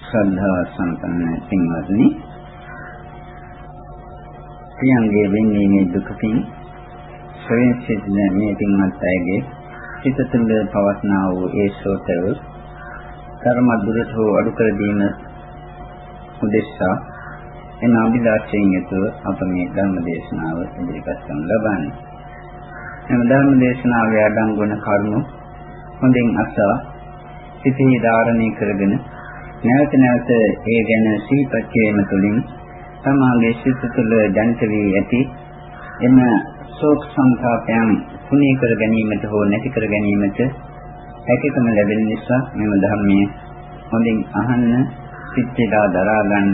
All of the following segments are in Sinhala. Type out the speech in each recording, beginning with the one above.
ශ්‍රද්ධා සම්පන්න පින්වත්නි ප්‍රියංගේ වෙන්නේ මේ දුකකින් ස්වයං සිටින මේ පින්වත් අයගේ සිත තුළ පවස්නා වූ ඒ සෝතව කර්ම දුරට හෝ අඩු කර දීම උදෙසා එන අභිලාෂයෙන් යුතුව අප මේ ධර්ම දේශනාව ඉදිරිපත් කරන ලබන්නේ. එම ධර්ම දේශනාවේ අඩංගු වන කරුණු හොඳින් අසා සිතේ ධාරණය කරගෙන නැවත නැවත ඒ ගැන සිහිපත් කිරීම තුළින් තමාගේ සිත තුළ ජනිත වී ඇති එම ශෝක සංතාපයන් කුණී කර ගැනීමට හෝ නැති කර ගැනීමට හැකියකම ලැබෙන නිසා මෙම ධර්මයේ හොඳින් අහන්න සිත්ලා දරා ගන්න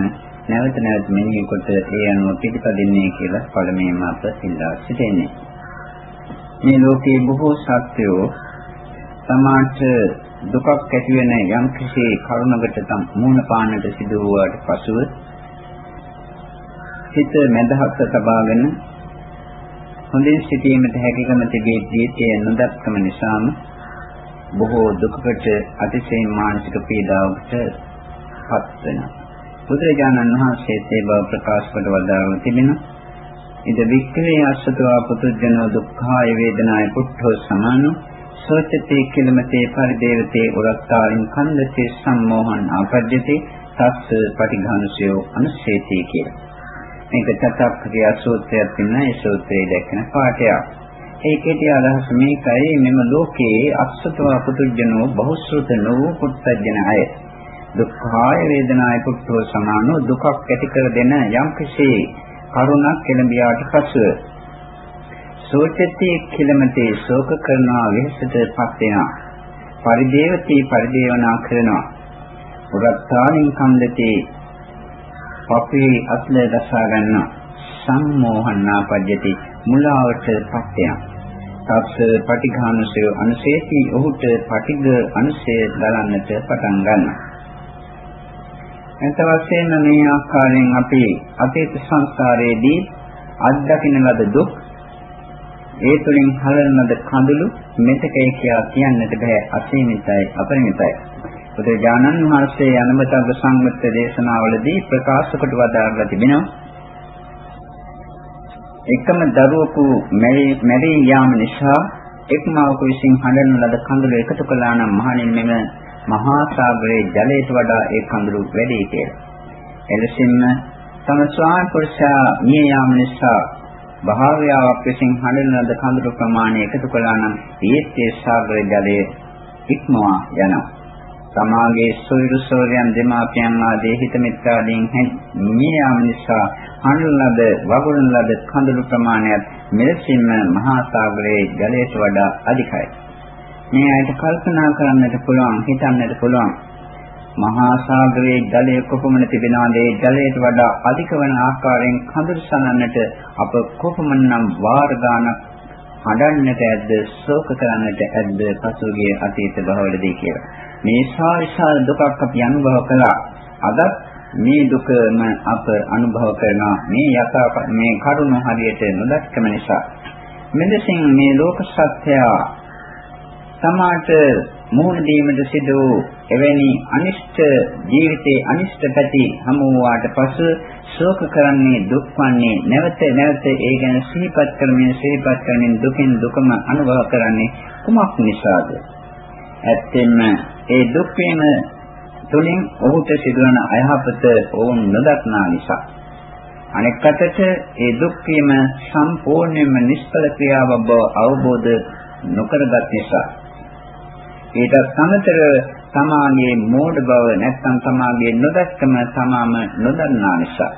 නැවත නැවත මෙනෙහි කොට ඒ අනුව පිළිපදින්නේ කියලා පළමුවෙන්ම අප සිතා සිටින්නේ. මේ ලෝකයේ බොහෝ සත්‍යෝ සමාජ දුකක් ඇති වෙන යම් කිසි කරුණකට තම මූණ පාන්නට සිදු වූාට පසුව හිත මැදහත් තබාගෙන හොඳින් සිටීමට හැකියකම තිබෙද්දී ඒ නොදක්කම නිසාම බොහෝ දුකකට අතිශයින් මානසික පීඩාවකට පත් වෙනවා. බුදුරජාණන් වහන්සේ ඒ බව ප්‍රකාශ කොට වදාළා තිබෙනවා. ඉද වික්ඛවේ අස්සතවා පුතුජනෝ දුක්ඛාය වේදනාය පුට්ඨෝ සමානෝ සෝචතේ කිලමතේ පරිදේවතේ උරත්තාලින් කන්දසේ සම්මෝහන් ආපජ්ජති තස්ස පටිඝානුසයෝ අනුශේතී කියලා. මේක චතක්ඛ්‍රියා සූත්‍රයක් තියෙනවා ඒ සූත්‍රයේ දැක්කන පාඩයක්. ඒකේදී අදහස මේකයි මෙම ලෝකයේ අක්ෂතව පුදුජනෝ බහුශ්‍රත නෝ පුත්තජන අය. දුක්ඛාය වේදනාය පුත්තෝ සමානෝ දුකක් ඇති කර දෙන යම්කිසි කරුණක් එළඹියාට පසුව සෝචති කිලමතේ ශෝක කරනවා වෙහසටපත් වෙනවා. පරිදේවති පරිදේවනා කරනවා. උරත්තානින් කන්දතේ පපේ අත්ල දසා ගන්නවා. සම්මෝහනා පජ්ජති මුලාවටපත් වෙනවා. තස්ස පටිඝානසය අනුශේති ඔහුට පටිඝ අනුශේ දලන්නට පටන් ගන්නවා. එතන වශයෙන් මේ ආකාරයෙන් අපි අතීත සංසාරයේදී අත්දකින්න ලද දුක් ඒ තුලින් හලන ලද කඳුළු මෙතකයි කියා කියන්නට බෑ අසීමිතයි අපරිමිතයි. බුදුජානන් වහන්සේ අනුමතග්ග සංගත දේශනාවලදී ප්‍රකාශ කොට වදාරලා තිබෙනවා. එකම දරුවෙකු මැරී යාම නිසා එක්මවක විසින් හඬන ලද කඳුළු එකතු කළා නම් මහණෙනි මෙම මහා සාගරයේ ජලයට වඩා ඒ කඳුළු වැඩි කියලා. එලෙසින්ම තම ස්වාමි පුරුෂයා මිය යාම නිසා භාවයාවක් විසින් හඬන ලද කඳුළු ප්‍රමාණය එකතු කළා නම් ඒත් ඒ සාගර ජලය ඉක්මවා යනවා. සමාගයේ සොයුරු සෝරයන් දෙමාපියන් ආදී හිත මිත්‍රාදීන් මිය යාම නිසා හඬන ලද වගුරුන ලද කඳුළු ප්‍රමාණයත් මෙලෙසින්ම මහා සාගරයේ ජලයට වඩා අධිකයි. මේ අයට කල්පනා කරන්නට පුළුවන් හිතන්නට පුළුවන් මහා සාගරයේ ජලය කොපමණ තිබෙනවද ඒ ජලයට වඩා අධික වන ආකාරයෙන් කඳුළු සනන්නට අප කොපමණනම් වාර ගානක් හඬන්නට ඇද්ද ශෝක කරන්නට ඇද්ද පසුගිය අතීත භවවලදී කියලා. මේ සාවිශාල දුකක් අපි අනුභව කළා. අද මේ දුකම අප අනුභව කරනවා. මේ යථා මේ කරුණ හරියට නොදක්කම නිසා. මෙලෙසින් මේ ලෝක සත්‍යය සමාට මුහුණ දීමට සිදු එවැනි අනිෂ්ට ජීවිතයේ අනිෂ්ට පැති හමු වූාට පසු ශෝක කරන්නේ දුක් වන්නේ නැවත නැවත ඒ ගැන සිහිපත් කරමින් සිහිපත් කරමින් දුකින් දුකම අනුභව කරන්නේ කුමක් නිසාද? ඇත්තෙන්ම ඒ දුක් වීම තුලින් ඔහුට සිදුවන අයහපත ඔවුන් නොදක්නා නිසා. අනෙක් අතට ඒ දුක් වීම සම්පූර්ණයෙන්ම නිෂ්ඵල ක්‍රියාවක් බව අවබෝධ නොකරගත් නිසා ඊට සමතර තමාගේ මෝඩ බව නැත්නම් තමාගේ නොදැක්කම තමාම නොදන්නා නිසා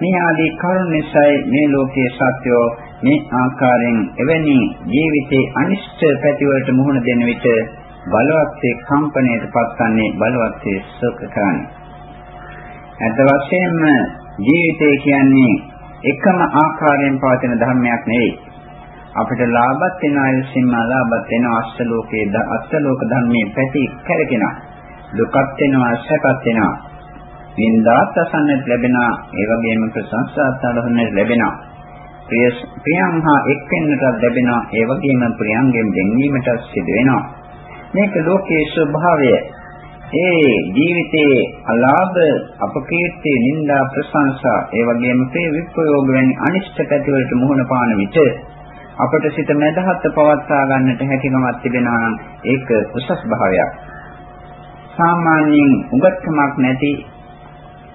මේ ආදී කරුණ නිසායි මේ ලෝකයේ සත්‍යෝ මේ ආකාරයෙන් එවැනි ජීවිතේ අනිෂ්ට පැතිවලට මුහුණ දෙන විට බලවත්සේ කම්පණයට පත්වන්නේ බලවත්සේ සුඛ කරන්නේ. අද වශයෙන්ම ජීවිතය කියන්නේ එකම ආකාරයෙන් පවතින ධර්මයක් නෙවෙයි. අපිට ලාභත් වෙන ආයුෂින්ම ලාභත් වෙන අෂ්ටලෝකයේ අෂ්ටලෝක ධර්මයේ පැති කැරකෙනවා. දුකත් වෙනවා සැපත් වෙනවා. වින්දාත් අසන්නට ලැබෙනවා. ඒ වගේම ප්‍රශංසාත් අලහන්නට ලැබෙනවා. ප්‍රිය ප්‍රියං හා එක් වෙන්නට ලැබෙනවා. ඒ වගේම ප්‍රියංගෙන් දෙන්නීමට සිදු වෙනවා. මේක ලෝකයේ ස්වභාවය. ඒ ජීවිතයේ අලාභ අපකීර්ති නිന്ദා ප්‍රශංසා ඒ වගේම ප්‍රේ විප්‍රයෝග වැනි අනිෂ්ට පැතිවලට මුහුණ පාන විට අපට සිත මැදහත් පවත්වා ගන්නට හැකියාවක් තිබෙනවා නම් ඒක උසස් භාවයක්. සාමාන්‍යයෙන් උගත්කමක් නැති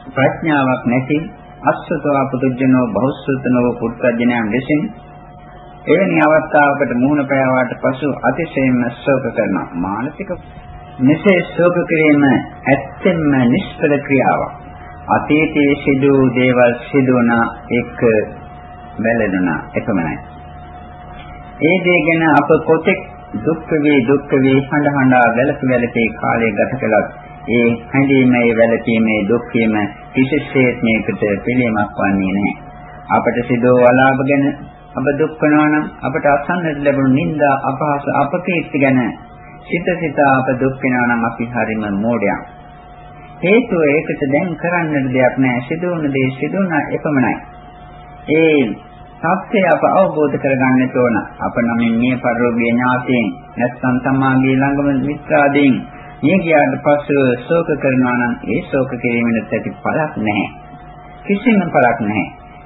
ප්‍රඥාවක් නැති අස්සතවා පුදුජනෝ බහුසුතනෝ පුත්‍රජනයන් ලෙසින් එවැනි අවස්ථාවකට මුහුණ පෑවාට පසු අතිශයින්ම ශෝක කරනවා. මානසික මෙසේ ශෝක කිරීම ඇත්තෙන්ම නිෂ්ඵල ක්‍රියාවක්. අතීතයේ සිදු දේවල් සිදුවන එක බැලෙනවා එකමයි ඒ දේ ගැන අප කොතෙක් දුක් වේ දුක් වේ හඬ හඬා වැළපි වැළපී කාලය ගත කළත් ඒ හැඟීමේ වැළපීමේ දුක්ඛීම කිසිසේත් මේකට පිළියමක් වන්නේ නැහැ. අපට සිදෝ වලාප ගැන අප දුක් වෙනවා නම් අපට අසන්නට ලැබුණු නිന്ദා අපහාස අපකීර්ති ගැන සිත සිත අප දුක් වෙනවා නම් අපි හරිම මෝඩයන්. හේතුව ඒකට දැන් කරන්නට දෙයක් නැහැ. සිදුවන දේ සිදුවන එපමණයි. ඒ සත්‍යය අප අවබෝධ කරගන්නට ඕන. අප නමින් මේ පරිරෝගී ඥාතීන් නැත්නම් තමාගේ ළඟම මිත්‍රාදීන් මේ ගියාට පස්සෙ ශෝක කරනවා නම් ඒ ශෝක කිරීමෙන් ඇති පළක් නැහැ. කිසිම පළක් නැහැ.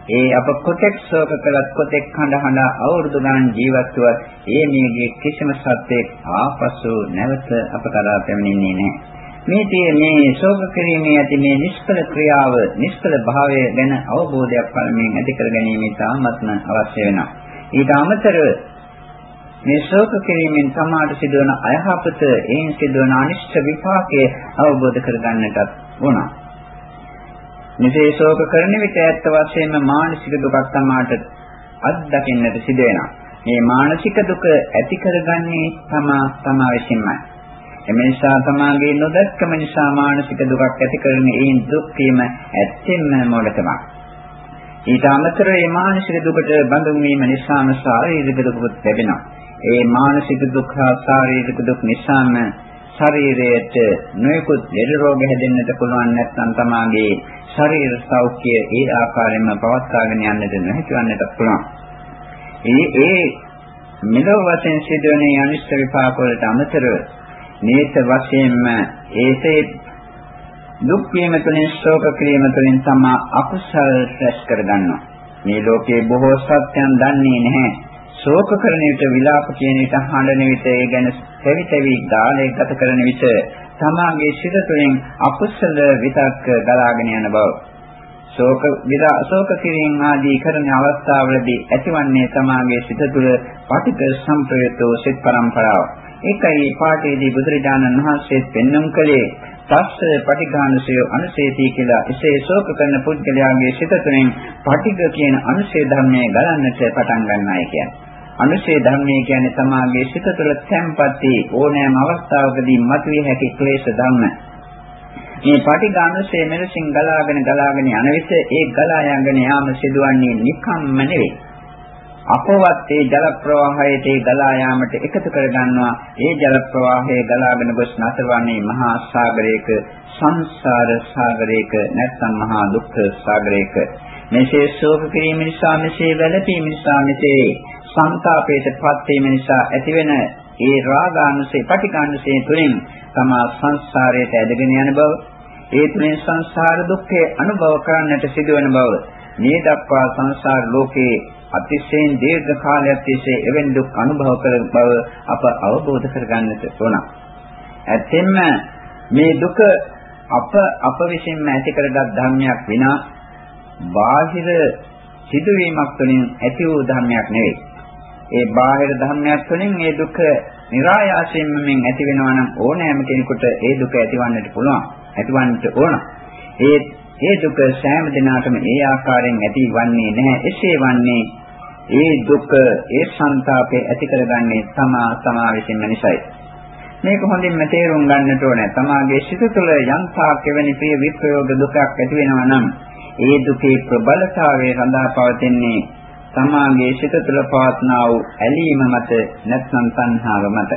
ඒ අප කොතෙක් ශෝක කළත් කොතෙක් හඬ හඬ අවුරුදු ගණන් ජීවත් වුවත් ඒ මේගේ කිසිම සත්‍යයක් ආපසු නැවත අප කරා පැමිණෙන්නේ නැහැ. මේ tie මේ ශෝක කිරීමේ ඇති මේ නිෂ්කල ක්‍රියාව නිෂ්කල භාවය ගැන අවබෝධයක් පළමුවෙන් ඇති කර ගැනීම ඉතාමත්ම අවශ්‍ය වෙනවා. ඊට අමතරව මේ ශෝක කිරීමෙන් සමාඩ සිදුවන අයහපත එයින් සිදුවන අනිෂ්ට විපාකයේ අවබෝධ කරගන්නටත් ඕන. මෙසේ ශෝක කරන විට ඇත්ත වශයෙන්ම මානසික දුකක් තමාට අත්දකින්නට සිදු වෙනවා. මේ මානසික දුක ඇති කරගන්නේ තමා තමා විසින්මයි. එමේසා තමාගේ නොදැක්කම නිසා මානසික දුකක් ඇති කරන ඒ දුක් වීම ඇත්තෙන්ම මොඩකමක්. ඊට අමතරව මේ මානසික දුකට බඳුන් වීම නිසාම ශාරීරික දුකත් ලැබෙනවා. ඒ මානසික දුක් හා ශාරීරික දුක් නිසාම ශරීරයට නොයෙකුත් ලෙඩ රෝග හැදෙන්නට පුළුවන් නැත්නම් තමාගේ ශරීර සෞඛ්‍යය ඒ ආකාරයෙන්ම පවත්වාගෙන යන්නට නොහැකි වන්නට පුළුවන්. ඒ ඒ මෙලොව වශයෙන් සිදුවන අනිෂ්ට විපාක වලට අමතරව නේත වශයෙන්ම ඒසේ දුක් වීම තුළින් ශෝක කිරීම තුළින් තමා අකුසල් රැස් කරගන්නවා. මේ ලෝකේ බොහෝ සත්‍යයන් දන්නේ නැහැ. ශෝක කරන විට විලාප කියන විට හඬන විට ඒ ගැන තෙවි තෙවි ගාලේ ගත කරන විට තමාගේ සිත තුළින් අකුසල විතක් ගලාගෙන යන බව. ශෝක විලා ශෝක කිරීම ආදී කරන අවස්ථාවලදී ඇතිවන්නේ තමාගේ සිත තුළ පටික සම්ප්‍රයුක්තෝ සිත් පරම්පරාව. ඒකයි පාඨයේදී බුදුරජාණන් වහන්සේ පෙන්වුම් කළේ තස්ස පටිඝානසය අනුසේති කියලා එසේ ශෝක කරන පුද්ගලයාගේ සිත තුළින් පටිඝ කියන අනුසේ ධර්මයේ ගලන්නට පටන් ගන්නයි කියන්නේ. අනුශේ ධර්මයේ කියන්නේ තමාගේ සිත තුළ තැම්පත්ී ඕනෑම අවස්ථාවකදී මතුවේ හැකි ක්ලේශ ධර්ම. මේ පටිඝානුශේ මෙලෙසින් ගලාගෙන ගලාගෙන යන විට ඒ ගලා යගෙන යාම සිදුවන්නේ නිකම්ම නෙවෙයි. අපවත් ඒ ජල ප්‍රවාහයට ඒ ගලා යාමට එකතු කර ගන්නවා ඒ ජල ප්‍රවාහය ගලාගෙන ගොස් නැතරවන්නේ මහා සාගරයක සංසාර සාගරයක නැත්නම් මහා දුක්ඛ සාගරයක. මෙසේ ශෝක කිරීම නිසා මෙසේ වැළපීම නිසා මෙසේ සංతాපයටපත් වීම නිසා ඇතිවෙන ඒ රාගානුසේ පටිඝානුසේ තුලින් තමා සංසාරයට ඇදගෙන යන බව ඒ තුලින් සංසාර දුක්ඛය අනුභව කරන්නට සිදුවන බව මේ දක්වා සංසාර ලෝකේ අතිශයින් දීර්ඝ කාලයක් තිස්සේ එවැනි දුක් අනුභව කර බව අප අවබෝධ කරගන්නට ඕන. ඇත්තෙන්ම මේ දුක අප අප විසින්ම ඇති කරගත් ධර්මයක් විනා බාහිර සිදුවීමක් තුළින් ඇති වූ ධර්මයක් නෙවෙයි. ඒ බාහිර ධර්මයක් තුළින් මේ දුක નિરાයාසයෙන්ම මෙන් ඇති වෙනවා නම් ඕනෑම කෙනෙකුට ඒ දුක ඇතිවන්නට පුළුවන්. ඇතිවන්නට ඕන. ඒ ඒ දුක සෑම දිනකටම ඒ ආකාරයෙන් ඇතිවන්නේ නැහැ. එසේ වන්නේ ඒ දුක ඒ සංతాපේ ඇති කරගන්නේ තමා තමා විසින්ම නිසායි. මේක හොඳින්ම තේරුම් ගන්නට ඕනේ. තමාගේ සිත තුළ යම්තාක් එවැනි ප්‍රිය විප්‍රයෝග දුකක් ඇති වෙනවා නම් ඒ දුකේ ප්‍රබලතාවය රඳා පවතින්නේ තමාගේ සිත තුළ පවත්නා වූ ඇලීම මත නැත්නම් තණ්හාව මත.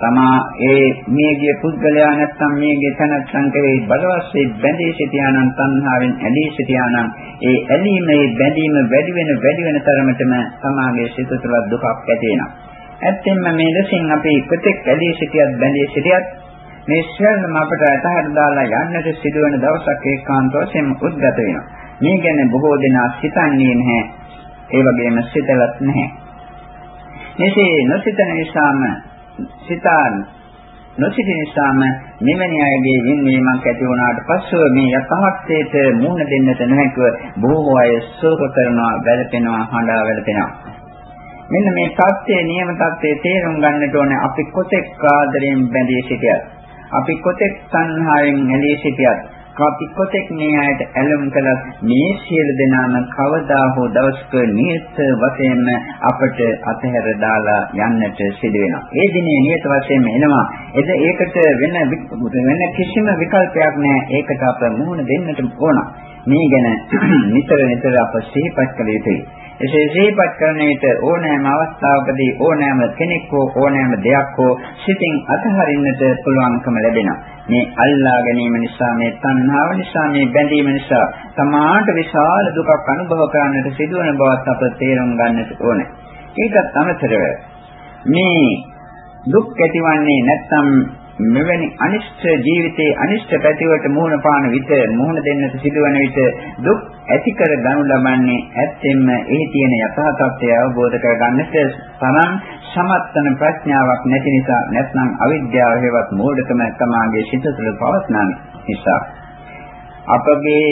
තමා ඒ මේගේ පුද්ගලයා නැත්නම් මේගේ තනත්සන් කෙරෙහි බලවත්සේ බැඳී සිටියානම් තණ්හාවෙන් ඇලී සිටියානම් ඒ ඇලීමේ බැඳීම වැඩි වෙන වැඩි වෙන තරමටම තමාගේ සිත තුළ දුකක් ඇති වෙනවා. ඇත්තෙන්ම මේ ලෙසින් අපි කොතෙක් ඇලී සිටියත් බැඳී සිටියත් මේ සියල්ලම අපට අතහැර දාලා යන්නට සිදුවන දවසක් ඒකාන්ත වශයෙන්ම උද්ගත වෙනවා. මේ ගැන බොහෝ දෙනා සිතන්නේ නැහැ. ඒ වගේම සිතලත් නැහැ. මෙසේ නොසිතන නිසාම සිතාන නොසිතන නිසාම මෙවැනි අයගේ වින්වීමක් ඇති වුණාට පස්සෙ මේ යථාර්ථයට මුහුණ දෙන්නට නොහැකිව බොහෝ අය ශෝක කරනවා, වැළපෙනවා, හඬා වැළපෙනවා. මෙන්න මේ தත්ත්වයේ නියම தත්ත්වයේ තේරුම් ගන්නට ඕනේ අපි කොතෙක් ආදරයෙන් බැඳී සිටියත් අපි කොතෙක් සංහාවෙන් ඇලී සිටියත් අපි කොතෙක් මේ අයට ඇලුම් කළත් මේ සියලු දෙනාම කවදා හෝ දවසක නියත වශයෙන්ම අපට අතහැර දාලා යන්නට සිදු වෙනවා. ඒ දිනේ නියත වශයෙන්ම එනවා. එද ඒකට වෙන වෙන කිසිම විකල්පයක් නැහැ. ඒකට අප මුහුණ දෙන්නට ඕන. මේ ගැන නිතර නිතර අප සිහිපත් කළ යුතුයි. එසේ සිහිපත් කරන විට ඕනෑම අවස්ථාවකදී ඕනෑම කෙනෙක් හෝ ඕනෑම දෙයක් හෝ සිතින් අතහරින්නට පුළුවන්කම ලැබෙනවා. මේ අල්ලා ගැනීම නිසා මේ තණ්හාව නිසා මේ බැඳීම නිසා තමාට විශාල දුකක් අනුභව කරන්නට සිදුවන බවත් අප තේරුම් ගන්නට ඕනේ. ඊටත් අමතරව මේ දුක් ඇතිවන්නේ නැත්නම් මෙවැනි අනිෂ්ට ජීවිතයේ අනිෂ්ට පැතිවලට මුහුණ පාන විට මුහුණ දෙන්නට සිදුවන විට දුක් ඇති කර ගනු ලබන්නේ ඇත්තෙන්ම එහි තියෙන යථා තත්ත්වය අවබෝධ කර ගන්නට තරම් සමත්තන ප්‍රඥාවක් නැති නිසා නැත්නම් අවිද්‍යාව හේවත් මෝඩකම තමාගේ සිත තුළ පවස්නා නිසා අපගේ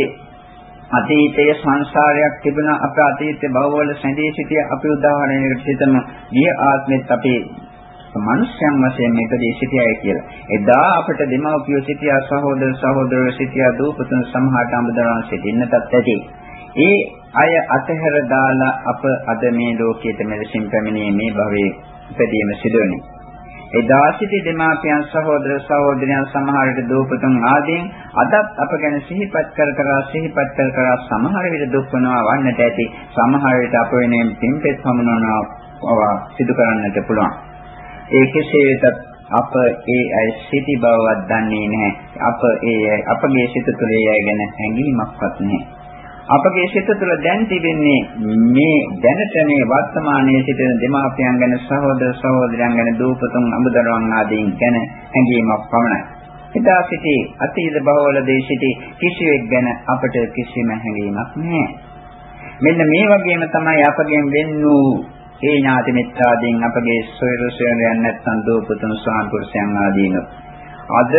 අතීතයේ සංසාරයක් තිබුණා අප අතීතයේ භවවල සැඳී සිටිය අපි උදාහරණයකට හිතමු ගිය ආත්මෙත් අපේ මනුෂ්‍යයන් වශයෙන් මේකදී සිටියයි කියලා. එදා අපට දෙමව්පියෝ සිටියා සහෝදර සහෝදරයෝ සිටියා දූපතුන් සමහරට අඹදරන් සිටින්නටත් ඇති. ඒ අය අතහැර දාලා අප අද මේ ලෝකයට මෙලෙසින් පැමිණේ මේ භවයේ ඉපදීම සිදුවන්නේ. එදා සිටි දෙමාපියන් සහෝදර සහෝදරයන් සමහරට දූපතුන් ආදීන් අදත් අප ගැන සිහිපත් කර කර සිහිපත් කර කර සමහර විට දුක් වනවා වන්නට ඇති සමහර විට අප වෙනුවෙන් පින්පෙත් පමුණවනවා සිදු කරන්නට පුළුවන් ඒ කෙසේ වෙතත් අප ඒ අය සිටි බවවත් දන්නේ නැහැ. අප ඒ අපගේ සිත තුළ ඒ අය ගැන හැඟීමක්වත් නැහැ. අපගේ සිත තුළ දැන් තිබෙන්නේ මේ දැනට මේ වර්තමානයේ සිටින දෙමාපියන් ගැන සහෝදර සහෝදරයන් ගැන දූපතුන් අමුදරුවන් ආදීන් ගැන හැඟීමක් පමණයි. එදා සිටි අතීත බහවලදී සිටි කිසිවෙක් ගැන අපට කිසිම හැඟීමක් නැහැ. මෙන්න මේ වගේම තමයි අපගෙන් වෙන්නූ ඒ ඥාති මිත්‍රාදීන් අපගේ සොයුරු සොයුරයන් නැත්නම් දෝපතුන් ස්වාම පුරුෂයන් ආදීන. අද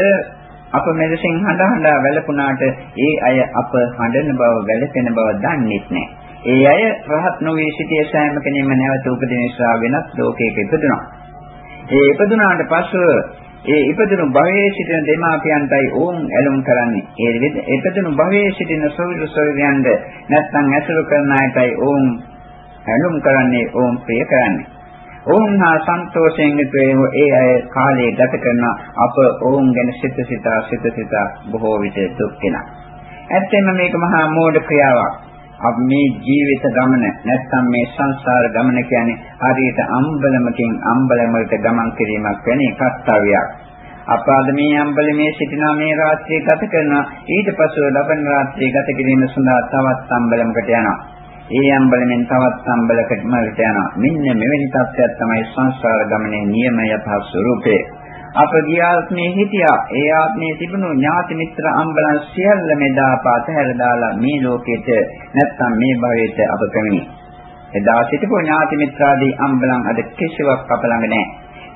අප මෙලෙසින් හඬ හඬ වැළපුණාට ඒ අය අප හඬන බව වැළපෙන බව දන්නේත් නැහැ. ඒ අය රහත් නොවේ සිටිය සෑම කෙනෙක්ම නැවත උපදින නිසා වෙනත් ලෝකයක ඉපදුනා. ඒ ඉපදුනාට පසු ඒ ඉපදුණු භවයේ සිටින දෙමාපියන්ටයි ඕන් ඇලුම් කරන්නේ. ඒ ඉපදුණු භවයේ සිටින සොවිරු සොවියන්ද නැත්නම් ඇසුරු කරන අයටයි ඕන් ඇලුම් කරන්නේ ඕම් ප්‍රිය කරන්නේ. ඔවුන් හා සන්තෝෂයෙන් යුතුව ඒ අය කාලය ගත කරන අප ඔවුන් ගැන සිත සිතා සිත සිතා බොහෝ විට දුක් වෙනවා. ඇත්තෙන්ම මේක මහා මෝඩ ක්‍රියාවක්. අප මේ ජීවිත ගමන නැත්නම් මේ සංසාර ගමන කියන්නේ හරියට අම්බලමකින් අම්බලමකට ගමන් කිරීමක් වෙන කර්තව්‍යයක්. අපාද මේ අම්බලමේ සිටිනා මේ රාත්‍රිය ගත කරනවා ඊට පස්ව ලබන රාත්‍රිය ගත කිරීම සඳහා තවත් අම්බලමකට යනවා. ඒ අම්බලෙන් තවත් අම්බලකටම යනවා. මෙන්න මෙවැනි තත්ත්වයක් තමයි සංසාර ගමනේ නියම යථා ස්වરૂපේ. අප ගියාත්මේ හිටියා. ඒ ආත්මේ තිබුණු ඥාති මිත්‍ර අම්බලන් සියල්ල මෙදා පාතහැර දාලා මේ ලෝකෙට නැත්තම් මේ භවයට අප පැමිණි. එදා සිටපු ඥාති මිත්‍රාදී අම්බලන් අද කිසිවක් අප ළඟ නැහැ.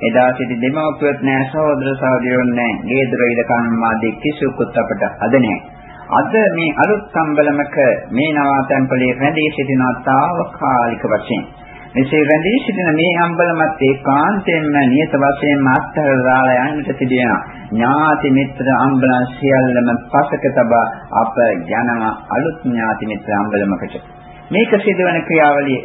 එදා සිටි දෙමව්පියොත් නැහැ, සහෝදර සහෝදරියෝ නැහැ, ගේ දොර ඉද කන්මාදී කිසිවකුත් අපට අද නැහැ. අද මේ අලුත් සම්බලමක මේ නවාතැන්පලේ රැඳී සිටින తాවකාලික වශයෙන්. මෙසේ රැඳී සිටින මේ අම්බලමත් ඒකාන්තයෙන්ම නියත වශයෙන්ම අත්හැර දාලා යන්නට තිබෙනවා. ඥාති මිත්‍ර අම්බලන් සියල්ලම පසක තබා අප යනවා අලුත් ඥාති මිත්‍ර අම්බලමකට. මේක සිදුවන ක්‍රියාවලිය.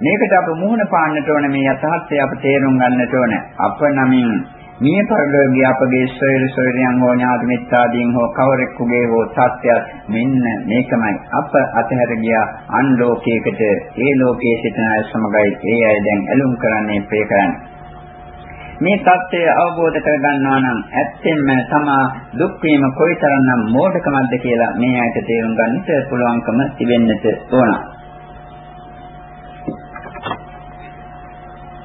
මේකට අප මුහුණ පාන්නට ඕන මේ යථාර්ථය අප තේරුම් ගන්නට ඕන. අප නමින් මිය පරලෝකීය අපගේ සොයර සොයරයන් හෝ ඥාති මිත්‍රාදීන් හෝ කවරෙකුගේ හෝ සත්‍ය මෙන්න මේකමයි. අප අතහැර ගියා අන් ලෝකයකට. ඒ ලෝකයේ සිටින අය සමගයි ඒ අය දැන් ඇලුම් කරන්නේ ප්‍රේ කරන්නේ. මේ தත්ත්වය අවබෝධ කරගන්නවා නම් ඇත්තෙන්ම තමා දුක් වීම කොයිතරම්නම් මෝඩකමක්ද කියලා මේ ඇයට තේරුම් ගන්නට පුළුවන්කම තිබෙන්නට ඕන.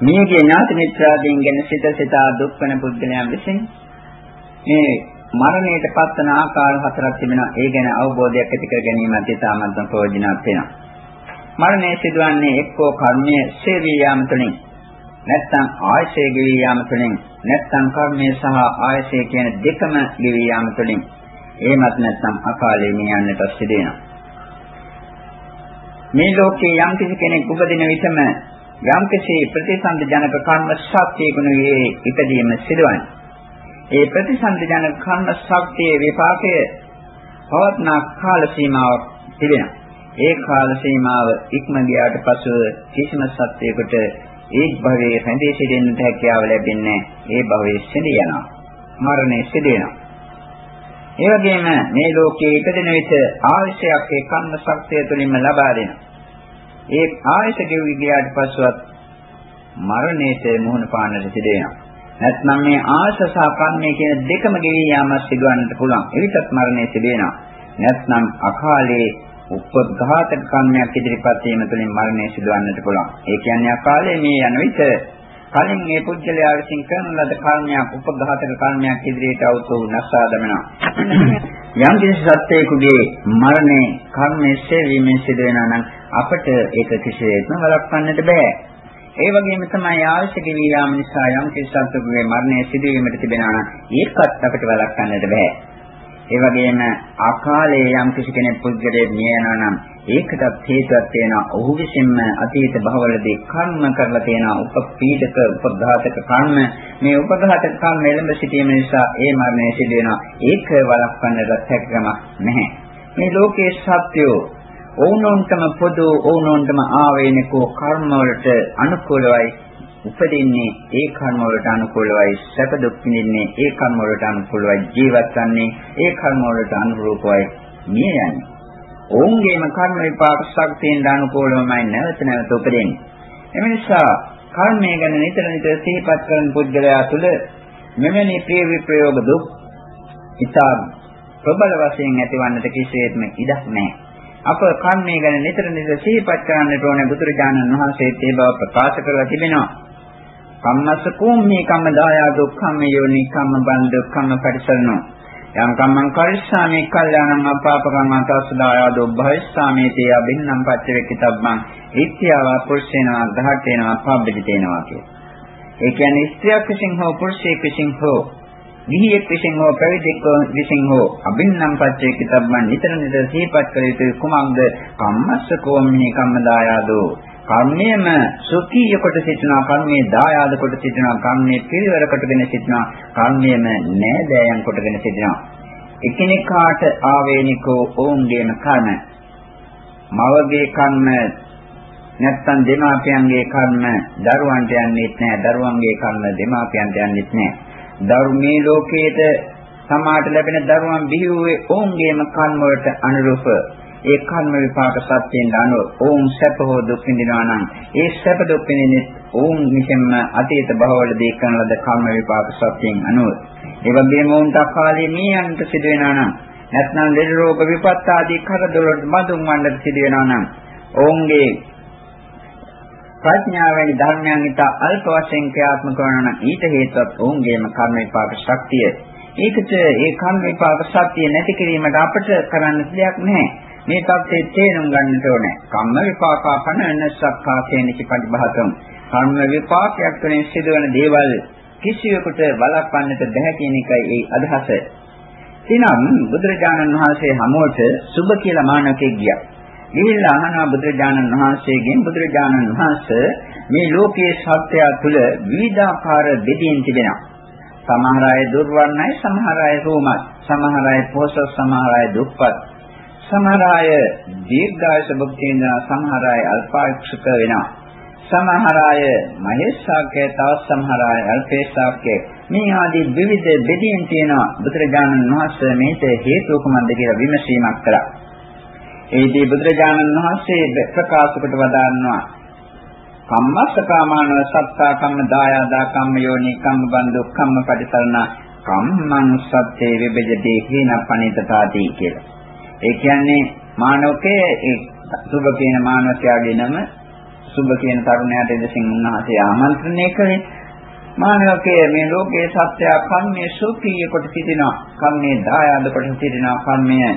මියගේ ඥාති මිත්‍රාදීන් ගැන සිත සිතා දුක් වන පුද්ගලයන් විසින් මේ මරණයට පත්වන ආකාර හතරක් තිබෙනවා. ඒ ගැන අවබෝධයක් ඇති කර ගැනීමත් ඉතාමත් ප්‍රයෝජනවත් වෙනවා. මරණය සිදුවන්නේ එක්කෝ කර්මයේ සේවී යාම තුළින් නැත්නම් ආයශය ගෙවි යාම තුළින් නැත්නම් කර්මය සහ ආයශය කියන දෙකම ගෙවි යාම තුළින් එහෙමත් නැත්නම් අකාලේ මිය යන්නට සිදෙනවා. මේ ලෝකේ යම් කිසි කෙනෙක් උපදින විටම යම් කිසි ප්‍රතිසන්ද ජනක කර්ම ශක්තිය ගුණයේ ඉදීම සිදුවන්නේ. ඒ ප්‍රතිසන්ද ජනක කර්ම ශක්තියේ විපාකයේ පවත්නා කාල සීමාවක් තිබෙනවා. ඒ කාල සීමාව ඉක්ම ගියාට පසුව කිසිම සත්‍යයකට ඒ භවයේ රැඳී සිටින්නට හැකියාව ලැබෙන්නේ ඒ භවයේ සිඳ යනවා. මරණය සිදු වෙනවා. ඒ වගේම මේ ලෝකයේ ඉපදෙන විට ආයශයක් ඒ කර්ම ශක්තිය තුළින්ම ලබා දෙනවා. ඒ ආයශ ගෙවි ගියාට පස්සෙවත් මරණයට මුහුණ පාන්නට සිදු වෙනවා. නැත්නම් මේ ආශ සහ කර්මය කියන දෙකම ගෙවි යාමක් සිදුවන්නට පුළුවන්. එවිටත් මරණය සිදු වෙනවා. නැත්නම් අකාලේ උපඝාතක කර්මයක් ඉදිරිපත් වීම තුළින් මරණය සිදුවන්නට පුළුවන්. ඒ කියන්නේ අකාලේ මේ යන විට කලින් මේ පුජ්‍යලයා විසින් කරන ලද කර්මයක් උපඝාතක කර්මයක් ඉදිරියට આવතු නැසා දමනවා. යම් කිසි සත්‍යයකගේ මරණය කර්මයේ සෙවීමෙන් සිදු වෙනවා නම් අපට ඒක කිසිසේත්ම වළක්වන්නට බෑ. ඒ වගේම තමයි අවශ්‍ය කිවි යාම නිසා යම් කිසි සත්‍යකගේ මරණය සිදුවීමට තිබෙනවා නම් ඒකත් අපිට වළක්වන්නට බෑ. ඒ වගේම අකාලයේ යම් කිසි කෙනෙක් පුද්ගලයෙක් මිය යනවා නම් ඒකටත් හේතුවක් තියෙනවා. ඔහු විසින්ම අතීත භවවලදී කර්ම කරලා තියෙනවා. උපපීඩක උපඝාතක කර්ම. මේ උපඝාතක කර්ම එළඹ සිටීම නිසා ඒ මරණය සිදු වෙනවා. ඒක වළක්වන්නට හැකියාවක් නැහැ. මේ ලෝකයේ සත්‍යෝ ඕනෝන්ටම පොදු ඕනෝන්ටම ආවේනිකෝ කර්ම වලට අනුකූලවයි උපදින්නේ ඒ කර්ම වලට අනුකූලවයි සැප දුක් විඳින්නේ ඒ කර්ම වලට අනුකූලවයි ජීවත් වන්නේ ඒ කර්ම වලට අනුරූපවයි මිය යන්නේ. ඔවුන්ගේම කර්ම විපාක ශක්තියෙන් අනුකූලවමයි නැවත නැවත උපදින්නේ. එම නිසා කර්මය ගැන නිතර නිතර සිහිපත් කරන පුද්ගලයා තුළ මෙවැනි ප්‍රිය විප්‍රයෝග දුක් ඉතා ප්‍රබල වශයෙන් ඇතිවන්නට කිසිසේත්ම ඉඩක් නැහැ. අප කර්මය ගැන නිතර නිතර සිහිපත් කරන්නට ඕනේ බුදුරජාණන් වහන්සේත් ඒ බව ප්‍රකාශ කරලා තිබෙනවා. කම්මස්ස කෝම්මේ කම්ම දායා දුක්ඛම්ම යෝනි කම්ම බන් දුක්ඛම්ම පරිසරණෝ යම් කම්මං කරිස්සාමි කල්යාණං අපාපකං අතස්සදායා දුබ්බහිස්සාමි තේ අබින්නම් පච්චවෙක්කිතබ්බං ඉත්‍යාව පුරුෂේනවා ගහටේනවා පබ්බජිතේනවා කිය. ඒ කියන්නේ ස්ත්‍රියක් විසින් හෝ පුරුෂයෙක් විසින් හෝ ගිහියෙක් විසින් හෝ පැවිදෙක් විසින් හෝ අබින්නම් පච්චවෙක්කිතබ්බං නිතර නිතර සිහිපත් කළ යුතු කුමක්ද? කම්මස්ස කෝම්මේ කම්මදායාදෝ කර්මයේම සුඛීය කොට සිටිනවා කර්මයේ දායාද කොට සිටිනවා කර්මයේ පිරිවර කොටගෙන සිටිනවා කර්මයේම නෑදෑයන් කොටගෙන සිටිනවා. එකිනෙකාට ආවේනිකෝ ඔවුන්ගේම කර්ම. මවගේ කර්ම නැත්තම් දෙමාපියන්ගේ කර්ම දරුවන්ට යන්නේත් නෑ දරුවන්ගේ කර්ම දෙමාපියන්ට යන්නේත් නෑ. ධර්මී ලෝකයේට සමාට ලැබෙන දරුවන් බිහි වූයේ ඔවුන්ගේම කර්ම වලට අනුරූප. ඒ කර්ම විපාක සත්‍යයෙන් අනුව ඕම් සැප හෝ දුක් විඳිනවා නම් ඒ සැප දුක් විඳින්නේ ඕම් විසින්ම අතීත භවවලදී කරන ලද කර්ම විපාක සත්‍යයෙන් අනුව. ඒ වගේම ඕන්ට අකාලේ මේ යන්නට සිදු වෙනවා නම් නැත්නම් ලෙඩ රෝග විපත් ආදී කරදොලට බඳුන් වන්නට සිදු වෙනවා නම් ඔවුන්ගේ ප්‍රඥාවෙන් ධර්මයන් ඊට අල්ප වශයෙන් ක්‍රියාත්මක කරනවා නම් ඊට හේතුවත් ඔවුන්ගේම කර්ම විපාක ශක්තිය ඒකට ඒ කර්ම විපාක ශක්තිය නැති කිරීමට අපට කරන්න දෙයක් නැහැ මේ தත්ත්වයේ තේරුම් ගන්නට ඕනේ. කම්ම විපාකපන නසක්කා කේනිච පටිභාතම්. කර්ම විපාකයක් තුළින් සිදුවන දේවල් කිසිවෙකුට බලපන්නට බැහැ කියන එකයි ඒ අදහස. එනම් බුදුරජාණන් වහන්සේ හමුවට සුබ කියලා මානවකෙක් ගියා. ගිහිල්ලා අහනවා බුදුරජාණන් වහන්සේගෙන් බුදුරජාණන් වහන්සේ මේ ලෝකයේ සත්‍යය තුළ විවිධාකාර දෙදීන් තිබෙනවා. සමහර අය දුර්වර්ණයි, සමහර අය රෝමත්, සමහර අය පොසොස්, සමහර අය දුප්පත්. සමහර අය දීර්ඝායස භුක්ති විඳිනවා සමහර අය අල්පායුෂක වෙනවා සමහර අය මහේශාක්‍ය තවත් සමහර අය අල්පේශාක්‍ය මේ ආදී විවිධ බෙදීම් තියෙනවා බුදුරජාණන් වහන්සේ මේට හේතුව කුමක්ද කියලා විමසීමක් කළා ඒදී බුදුරජාණන් වහන්සේ ප්‍රකාශ කොට වදාරනවා කම්මස්සකාමානව සත්තා කම්ම දායාදා කම්ම යෝනි කම්ම බන්දු කම්ම පරිසරණ කම්මං සත්‍යේ විභජති හේන පණිතතාති කියලා ඒ කියන්නේ මානවකයේ ඒ සුභ කියන මානවකයාගේ නම සුභ කියන තරුණයාට එදසින් උන්වහන්සේ ආමන්ත්‍රණය කළේ. මානවකයේ මේ ලෝකයේ සත්‍ය කම්මේ සුඛීය කොට සිටිනවා. කම්මේ දායාද කොට සිටිනවා. කම්මේ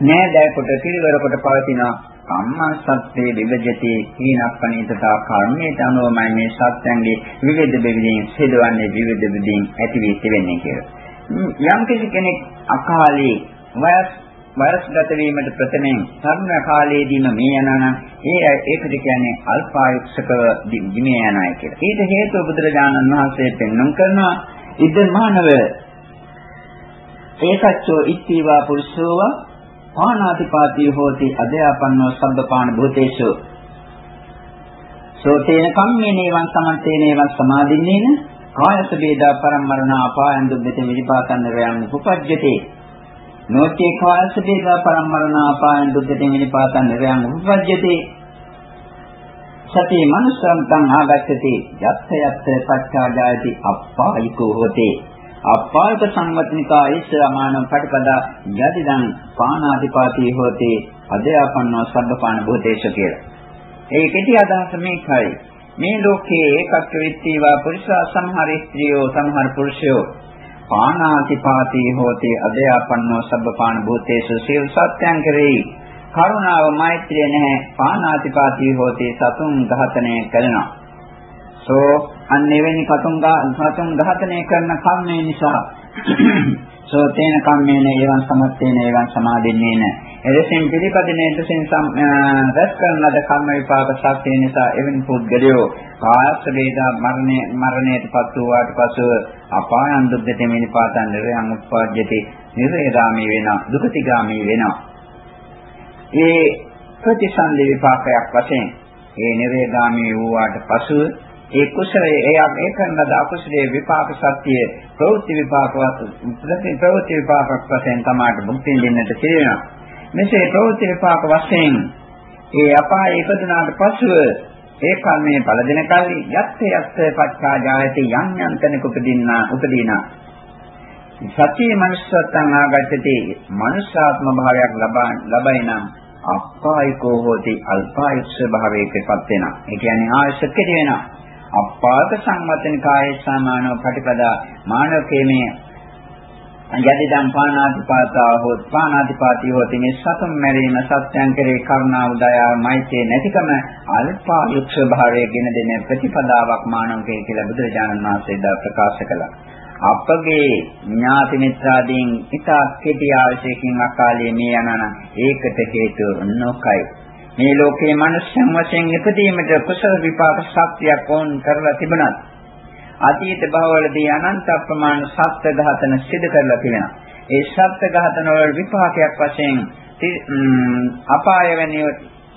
නෑදෑ කොට පිළිවෙල කොට පවතිනවා. කම්මස්සත්තේ විභජති හීනප්පණීතතා කර්මයට අනුවමයි මේ සත්‍යංගේ විවිධ බෙවිදින් සිදුවන්නේ විවිධ බෙවිදින් ඇති වී තිබෙන්නේ කියලා. යම් කෙනෙක් අකාලේ වයස් වයස්ගත වීමට ප්‍රථමයෙන් තරුණ කාලයේදීම මේ යනවා ඒ ඒකට කියන්නේ අල්පායුක්ෂකව දිමේ යනයි කියලා. ඊට හේතුව බුදුරජාණන් වහන්සේ පෙන්වන්න කරනවා ඉදමානව ඒකච්චෝ ඉත්තිවා පුරුෂෝවා පානාතිපාතී හෝති අධ්‍යාපන්නෝ සබ්බපාන භූතේසු. සෝතේන කම්මේනේවං සමන්තේනේවං සමාදින්නේන. කායස වේදා පරම්මරණ අපායන් දුබ්බත විපාකන්න රයන් උපපජ්ජතේ. නොචේ කායස වේදා පරම්මරණ අපායන් දුබ්බත විපාකන්න රයන් උපපජ්ජතේ. සති මනුස්සන්තං ආගච්ඡති. යත්ථ යත්ථ පච්චාජායති අප්පායිකෝ හෝතේ. අපායක සංවත්නිකා ඊශ්‍රාමාන පටිපදා යදිදං පානාතිපාතී හෝති අධ්‍යාපන්නෝ සබ්බපාන භූතේශ කියලා. ඒ කෙටි අදහස මේකයි. මේ ලෝකයේ ඒකත්ව විත්තිවා පුරුෂා සමහර ස්ත්‍රියෝ සමහර පුරුෂයෝ පානාතිපාතී හෝති අධ්‍යාපන්නෝ සබ්බපාන භූතේශ සියලු සත්‍යං කෙරෙහි කරුණාව මෛත්‍රිය නැහැ පානාතිපාතී හෝති සතුන් ඝාතනය කරනවා. සෝ අන්න එවැනි කතුන් කතුන් ඝාතනය කරන කම්මේ නිසා සෝ තේන කම්මේන ඒවන් සමත්තේන ඒවන් සමාදින්නේ න. එලෙසින් පිළිපදින එතසින් රැස් කරන ලද කම්ම විපාක ශක්තිය නිසා එවැනි පුද්ගලයෝ කායස් වේදා මරණය මරණයටපත් වූාට පසුව අපායන් දුක්දෙත මිනිපාතන් නිරයන් උත්පාද්‍යති නිරේගාමී වෙනවා දුකතිගාමී වෙනවා. ඒ ප්‍රතිසන්දි විපාකයක් වශයෙන් ඒ නිරේගාමී වූාට පසුව ඒ කුසලයේ ඒ ඒ කරන ලද අකුසලයේ විපාක සත්‍ය ප්‍රවෘත්ති විපාකවත් ප්‍රවෘත්ති විපාකයක් වශයෙන් තමයි මුක්තිය දෙන්නට තියෙනවා. මෙසේ ප්‍රවෘත්ති විපාක වශයෙන් ඒ අපායේ ඉපදුනාට පසුව ඒ කර්මයේ ඵල දෙන කල්හි යත් යත් පච්චා ජායති යම් යම් තැනක උපදින්නා උපදීනා සතිය මනුස්සත්තං ආගච්ඡති මනුෂ්‍යාත්ම භාවයක් ලබා ලබයි නම් අපායිකෝ හෝති අල්පායුෂ භාවයකටපත් වෙනවා. ඒ කියන්නේ ආයුෂ කෙටි වෙනවා. අපාත සංවතන කායේ සමානව ප්‍රතිපදා මානවකයේ මේ යදිදම් පානාතිපාතා හොත් පානාතිපාතී හොත් මේ සතුන් මැරීම සත්‍යං කරේ කරුණාව දයාව මෛත්‍රිය නැතිකම අල්පායුක්ෂ භාවයේ ගෙන දෙන ප්‍රතිපදාවක් මානවකයේ කියලා බුදුරජාණන් වහන්සේ දා ප්‍රකාශ කළා. අපගේ ඥාති මිත්‍රාදීන් ඉතා කෙටි ආශයකින් අකාලේ මේ යනන ඒකට හේතුව නොකයි. මේ ලෝකයේ මනුෂ්‍යයන් වශයෙන් ඉපදීමට කුසල විපාක ශක්තියක් ඕන් කරලා තිබුණත් අතීත භවවලදී අනන්ත ප්‍රමාණ සත්ත්ව ඝාතන සිදු කරලා තිබෙනවා. ඒ සත්ත්ව ඝාතන වල විපාකයක් වශයෙන් අපාය වැනි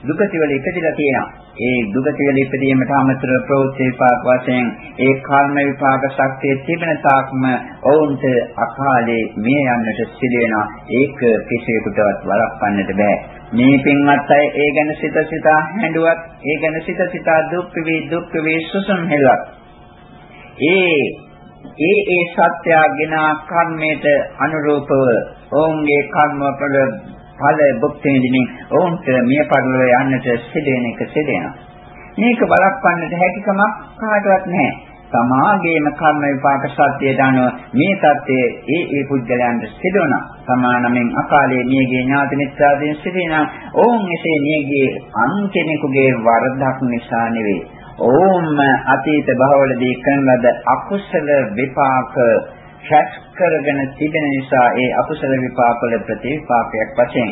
දුකති වල ඉපදිලා තියෙනවා. ඒ දුකති වල ඉපදීමට අමතර ප්‍රවෘත්ති විපාක වශයෙන් ඒ කර්ම විපාක ශක්තිය තිබෙන තාක්ම ඔවුන්ට අකාලේ මේ යන්නට සිදු වෙනවා. ඒක කිසියෙකුටවත් වළක්වන්නට බෑ. මේ පින්වත් අය ඒ ගැන සිත සිතා හැඬුවත් ඒ ගැන සිත සිතා දුක් වේ දුක් වේ සුසුම් හෙළුවත් ඒ ඒ ඒ සත්‍යගෙන කර්මයට අනුරූපව ඔවුන්ගේ කර්ම වල ඵල භුක්ති විඳින්න ඔවුන්ට මිය පරලෝ යන්නට සිදෙන එක සිදෙනවා. මේක බලක්වන්නට හැකියාවක් කාටවත් නැහැ. සමාගයේම කර්ම විපාක සත්‍යයට අනුව මේ தත්යේ ඒ ඒ පුද්ගලයන්ට සිදුවන සමානමෙන් අකාලේ මියගේ ඥාති මිත්‍රාදීන් සිටිනා. ඕන් එසේ මියගේ අන් කෙනෙකුගේ වරදක් නිසා නෙවෙයි. ඕම් අතීත භවවලදී කරන ලද අකුසල විපාක රැස් කරගෙන තිබෙන නිසා ඒ අකුසල විපාකවල ප්‍රතිපාකයක් වශයෙන්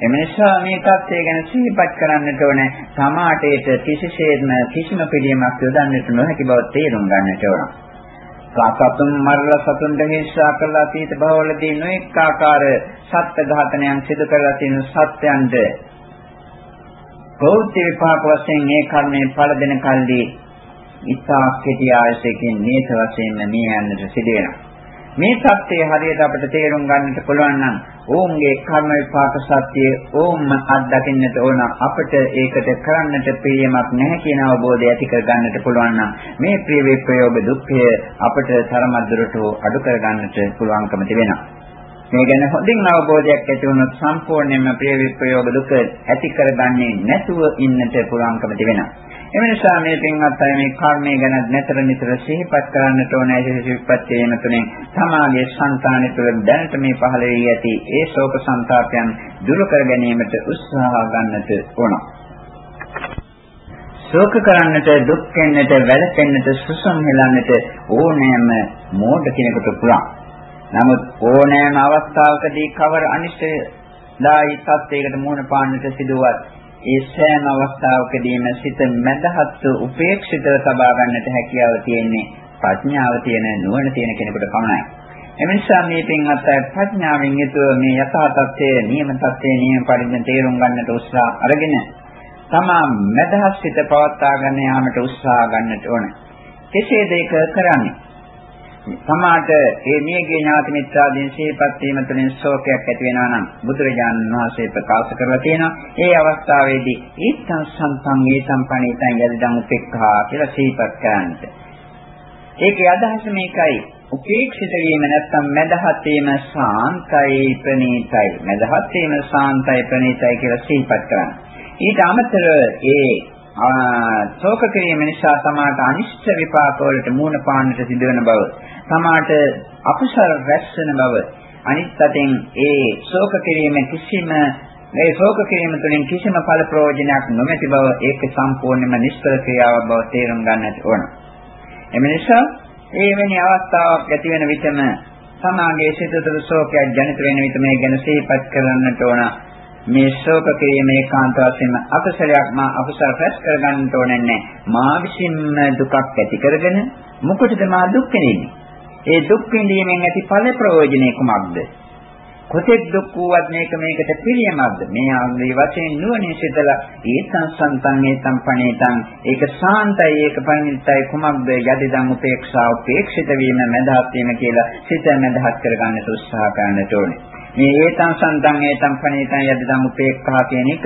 එම නිසා මේ தත්ත්වය ගැන සිහිපත් කරන්නට ඕනේ. සමාටේට කිසිසේත්ම කිසිම පිළියමක් යොදන්නට නොහැකි බව තේරුම් ගන්නට ඕන. සතුන් මරලා සතුන්ට හිංසා කළා අතීත භවවලදී නොඑක ආකාර සත්ත්ව ඝාතනයන් සිදු කරලා තියෙන සත්‍යයන්ද ප්‍රවෘත්ති විපාක වශයෙන් මේ කර්මයේ ඵල දෙන කල්ලි ඉතා කෙටි ආයසයෙන් නේත වශයෙන්ම මේ යන්නට සිදු වෙනවා. මේ தත්ත්වය හරියට අපිට තේරුම් ගන්නට පුළුවන් නම් ඕන්ගේ කර්ම විපාක සත්‍යය ඕම්ම අත්දකින්නට ඕන. අපිට ඒකට කරන්නට ප්‍රියමක් නැහැ කියන අවබෝධය ඇති කර ගන්නට පුළුවන් නම් මේ ප්‍රිය විප්‍රයෝග දුක්ඛය අපිට තරමද්දුරට අඩු කර ගන්නට පුළුවන්කම තිබෙනවා. මේ ගැන හොඳින් අවබෝධයක් ඇති වුණොත් සම්පූර්ණයෙන්ම ප්‍රිය විප්‍රයෝග දුක ඇති කරගන්නේ නැතුව ඉන්නට පුළුවන්කම තිබෙනවා. එම නිසා මේ පින්වත් අය මේ කර්මය ගැන නිතර නිතර සිහිපත් කරන්නට ඕනෑ සිහිපත් වීම තුළින් සමාගයේ సంతානෙ තුළ දැනට මේ පහළ වී ඇති ඒ ශෝක සංతాපයන් දුරු කර ගැනීමට උත්සාහ ගන්නට ඕන. ශෝක කරන්නට දුක් වෙන්නට වැළපෙන්නට සුසම් හෙලන්නට ඕනෑම මෝඩ කෙනෙකුට පුළුවන්. නමුත් ඕනෑම අවස්ථාවකදී කවර අනිශ්චයදායි තත්යකට මුහුණ පාන්නට සිදුවත් ඒ සෑම අවස්ථාවකදීම සිත මැදහත් උපේක්ෂිතව තබා ගන්නට හැකියාව තියෙන්නේ ප්‍රඥාව තියෙන නුවණ තියෙන කෙනෙකුට පමණයි. එනිසා මේ පින්වත් අය ප්‍රඥාවෙන් යුතුව මේ යථා තත්ත්වයේ නියම තත්ත්වයේ නියම පරිදි තේරුම් ගන්නට උත්සාහ අරගෙන තමා මැදහත් සිත පවත්වා ගන්න යාමට උත්සාහ ගන්නට ඕන. කෙසේද ඒක කරන්නේ? සමාට මේ නියගේ ඥාති මිත්‍රාදීන් සිහිපත් වීම තුළින් ශෝකයක් ඇති වෙනවා නම් බුදුරජාණන් වහන්සේ ප්‍රකාශ කරලා තියෙනවා ඒ අවස්ථාවේදී ඊත්තං සම්පං ඒතං පණිතං යදිදං උපේක්ඛා කියලා සිහිපත් කරන්නට. ඒකේ අදහස මේකයි උපේක්ෂිත වීම නැත්නම් මදහත් වීම සාන්තයි ප්‍රණීතයි මදහත් වීම සාන්තයි ප්‍රණීතයි කියලා සිහිපත් කරන්න. ඊට අමතරව ඒ ශෝක කිරීම නිසා තමාට අනිෂ්ට විපාක වලට මූණ පාන්නට සිදුවන බව තමාට අකුසල රැස් වෙන බව අනිත් අතින් ඒ ශෝක කිරීම කිසිම මේ ශෝක කිරීම තුළින් කිසිම ඵල ප්‍රයෝජනයක් නොමැති බව ඒක සම්පූර්ණයෙන්ම නිෂ්ඵල ක්‍රියාවක් බව තේරුම් ගන්නට ඕන. එම නිසා ඒ වෙනි අවස්ථාවක් ඇති වෙන විටම සමාගයේ සිත තුළ ශෝකයක් ජනිත වෙන විට මේ ගැන සිහිපත් කරන්නට ඕන. මේ ශෝක කිරීම ඒකාන්ත වශයෙන්ම අකුසලයක් මා අකුසල රැස් කරගන්න ඕනේ නැහැ. මා විසින්ම දුකක් ඇති කරගෙන මොකටද මා දුක් විඳින්නේ? ඒ දුක් විඳීමෙන් ඇති ඵල ප්‍රයෝජනේ කුමක්ද? කොතෙක් දුක් වුවත් මේක මේකට පිළියමක්ද? මේ ආග්‍රේ වශයෙන් නුවණින් සිතලා ඒතං සන්තං ඒතං පණේතං ඒක සාන්තයි ඒක පණිතයි කුමක්ද? යදිදං උපේක්ෂා උපේක්ෂිත වීම මදහත් වීම කියලා සිත මදහත් කරගන්න උත්සාහ කරන්නට ඕනේ. මේ ඒතං සන්තං ඒතං පණිතං යදිදං උපේක්ඛා කියන එක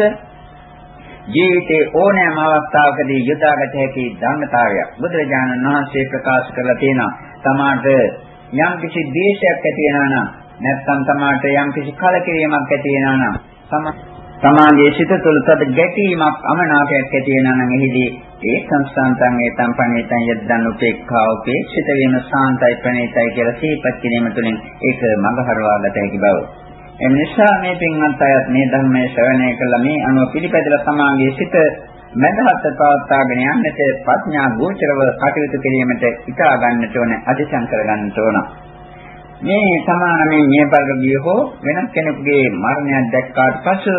ජීවිතේ ඕනෑම අවස්ථාවකදී යොදාගත හැකි ධර්මතාවයක්. බුදුරජාණන් වහන්සේ ප්‍රකාශ කරලා තියෙනවා. තමාට යම් කිසි දේශයක් ඇති වෙනා නම් නැත්නම් තමාට යම් කිසි කලකිරීමක් ඇති වෙනා නම් තමාගේ සිත තුළ තද ගැටීමක් අමනාපයක් ඇති වෙනා නම් එහිදී ඒ සංස්කාන්තං ඒ තම්පණේතං යද්දන් උපේක්ඛා උපේක්ෂිත වීම සාන්තයි ප්‍රණීතයි කියලා සිහිපත් කිරීම තුළින් ඒක මඟහරවා ගත හැකි බව. එනිසා මේ පින්වත් අයත් මේ ධර්මයේ ශ්‍රවණය කළා මේ අනුව පිළිපැදලා සමාගයේ සිට මදහත් පවත්වාගෙන යන්නට ප්‍රඥා ගෝචරව කටයුතු කිරීමට ඉතා ගන්නට ඕන අධිසං කර ගන්නට ඕන. මේ සමානමේ නියපල්ගිය හෝ වෙනත් කෙනෙකුගේ මරණයක් දැක්කාට පසු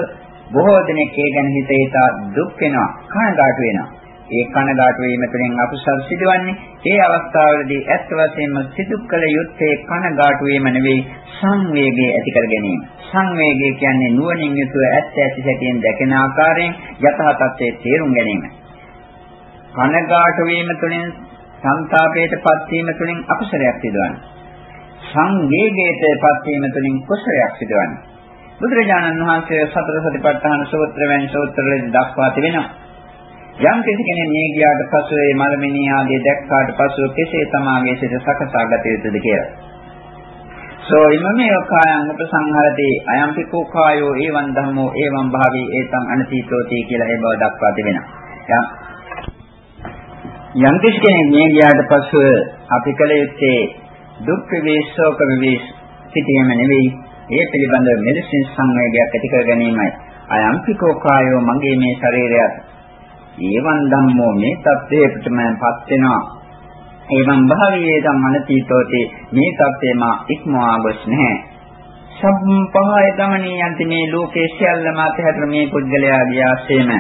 බොහෝ දෙනෙක් ඒ ගැන හිත හිතා දුක් වෙනවා කනගාටු වෙනවා. ඒ කනගාටු වීම තුළින් අකුසල් සිදුවන්නේ ඒ අවස්ථාවලදී ඇත්ත වශයෙන්ම සිදු කළ යුත්තේ කනගාටු වීම නෙවෙයි සංවේගය ඇති කර ගැනීම. සංවේගය කියන්නේ නුවණින් යුතුව ඇත්ත ඇති සැටියෙන් දැකෙන ආකාරයෙන් යථා තත්ත්වයේ තේරුම් ගැනීම. කනගාටු වීම තුළින් සංతాපයටපත් වීම තුළින් අකුසලයක් සිදුවන්නේ. සංවේගයටපත් වීම තුළින් කුසලයක් සිදුවන්නේ. බුදුරජාණන් වහන්සේ සතර සතිපට්ඨාන සූත්‍ර වැනි සූත්‍රවලදී දක්වා තිබෙනවා. යම් කෙනෙක් මේ ගියාට පසු ඒ මලමිනී ආදී දැක්කාට පසු කෙසේ තමාගේ සිත සකසා ගත යුතුද කියලා. සෝ ඉමමේ කායං උපසංහරති අයම්පි කෝකායෝ එවං ධම්මෝ එවං භාවී ඒතං අනතීතෝති කියලා ඒ බව දක්වා තිබෙනවා. යම් කෙනෙක් මේ ගියාට පසු අපි කල යුත්තේ දුක් විවේශෝක විවේශ සිටීම නෙවෙයි ඒ පිළිබඳව මෙලෙසින් සංවේගයක් ඇති කර ගැනීමයි. අයම්පි කෝකායෝ මගේ මේ ශරීරයත් ඒවන් ධම්මෝ මේ தත්ත්වයටමපත් වෙනවා. එවං භාවයේ ධම්මනතීතෝති මේ தත්ත්වේ මා ඉක්මවා ගොස් නැහැ. සම්පහය දමණී යන්ති මේ ලෝකේ සියල්ලම අතහැරලා මේ පුද්ගලයා ගියාසේම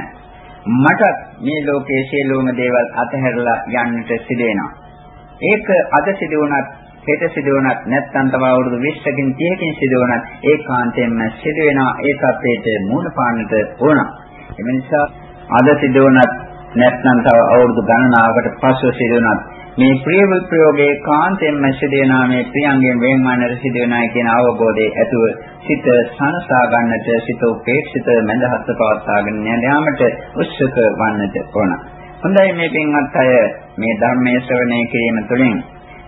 මට මේ ලෝකයේ සියලුම දේවල් අතහැරලා යන්නට සිදෙනවා. ඒක අද සිදු වුණත් හෙට සිදු වුණත් නැත්නම් තව අවුරුදු 20කින් 30කින් සිදු වුණත් ඒකාන්තයෙන්ම සිදු වෙනවා ඒ තත්ත්වයට මූණ පාන්නට ඕන. එම නිසා අද සිදුවනත් නැත්නම් තව අවුරුදු ගණනාවකට පස්ව සිදුවනත් මේ ප්‍රිය ප්‍රයෝගයේ කාන්තෙන්ම සිදුවෙනා මේ ප්‍රියංගෙන් වෙන්වන්නට සිදුවෙනායි කියන අවබෝධය ඇතුව සිත සනසා ගන්නට සිත උපේක්ෂිත මඳහත් පවත්වාගෙන යාමට උත්සුක වන්නට ඕන. හොඳයි මේ පින්වත් අය මේ ධර්මයේ ශ්‍රවණය කිරීම තුළින්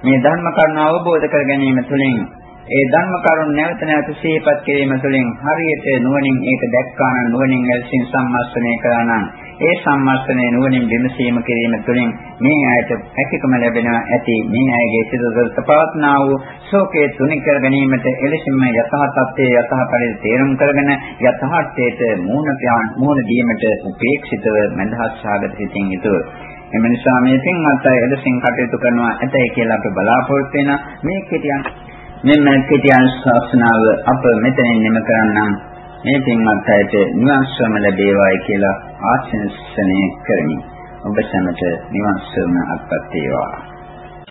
මේ ධර්ම කරුණ අවබෝධ කර ගැනීම තුළින් ඒ ධර්ම කරුණ නැවත නැවත සිහිපත් කිරීම තුළින් හරියට නුවණින් ඒක දැක්කා නම් නුවණින් ඇලසින් සම්මස්තනය කරා නම් ඒ සම්මස්තනයේ නුවණින් විමසීම කිරීම තුළින් මේ ඇයට හැකියකම ලැබෙනවා ඇති මේ ඇයගේ සිතට පවත්නා වූ ශෝකයේ තුනි කර ගැනීමට එලෙසින්ම යථා තත්ත්වයේ යථා පරිදි තේරුම් කරගෙන යථාර්ථයට මූණ ප්‍රාණ මූණ දීමට උපේක්ෂිතව මඳහත් සාගත සිතින් යුතුව. එම නිසා මේ පින්වත් අය එලෙසින් කටයුතු කරනවා ඇතයි කියලා අපි බලාපොරොත්තු වෙන මේ කෙටියන් මෙන්න කෙටියන් ශාසනාව අප මෙතනින් නිම කරන්නම්. මේ පින්වත් අයට නිවන් සුවම ලැබේවායි කියලා ආශිර්වාද කරමි. ඔබ සැමට නිවන් සුවම අත්පත් වේවා.